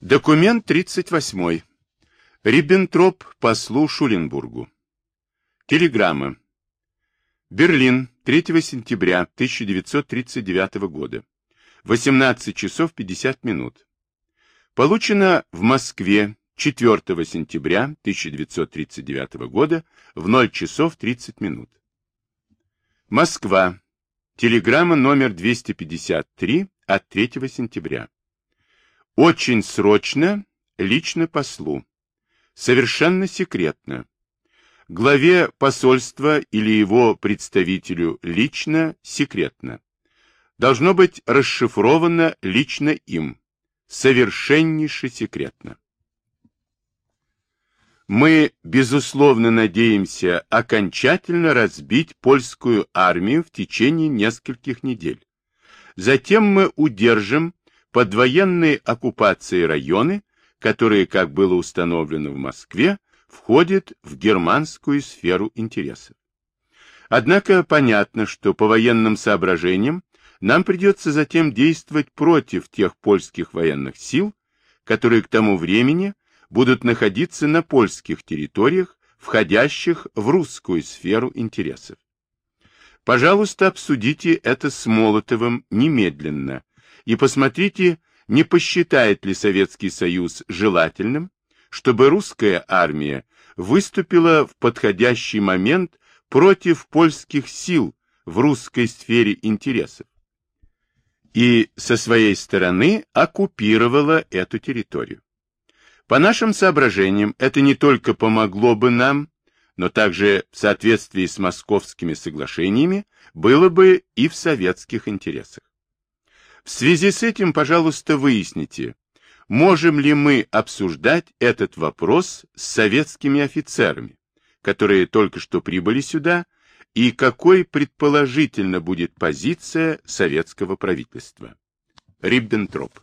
Документ 38. Риббентроп послу Шуленбургу. Телеграмма. Берлин, 3 сентября 1939 года. 18 часов 50 минут. Получено в Москве 4 сентября 1939 года в 0 часов 30 минут. Москва. Телеграмма номер 253 от 3 сентября. Очень срочно, лично послу. Совершенно секретно. Главе посольства или его представителю лично секретно. Должно быть расшифровано лично им. Совершеннейше секретно. Мы, безусловно, надеемся окончательно разбить польскую армию в течение нескольких недель. Затем мы удержим под военной оккупацией районы, которые, как было установлено в Москве, входят в германскую сферу интересов. Однако понятно, что по военным соображениям нам придется затем действовать против тех польских военных сил, которые к тому времени будут находиться на польских территориях, входящих в русскую сферу интересов. Пожалуйста, обсудите это с Молотовым немедленно и посмотрите, не посчитает ли Советский Союз желательным, чтобы русская армия выступила в подходящий момент против польских сил в русской сфере интересов и со своей стороны оккупировала эту территорию. По нашим соображениям, это не только помогло бы нам, но также в соответствии с московскими соглашениями было бы и в советских интересах. В связи с этим, пожалуйста, выясните, можем ли мы обсуждать этот вопрос с советскими офицерами, которые только что прибыли сюда, и какой предположительно будет позиция советского правительства. Риббентроп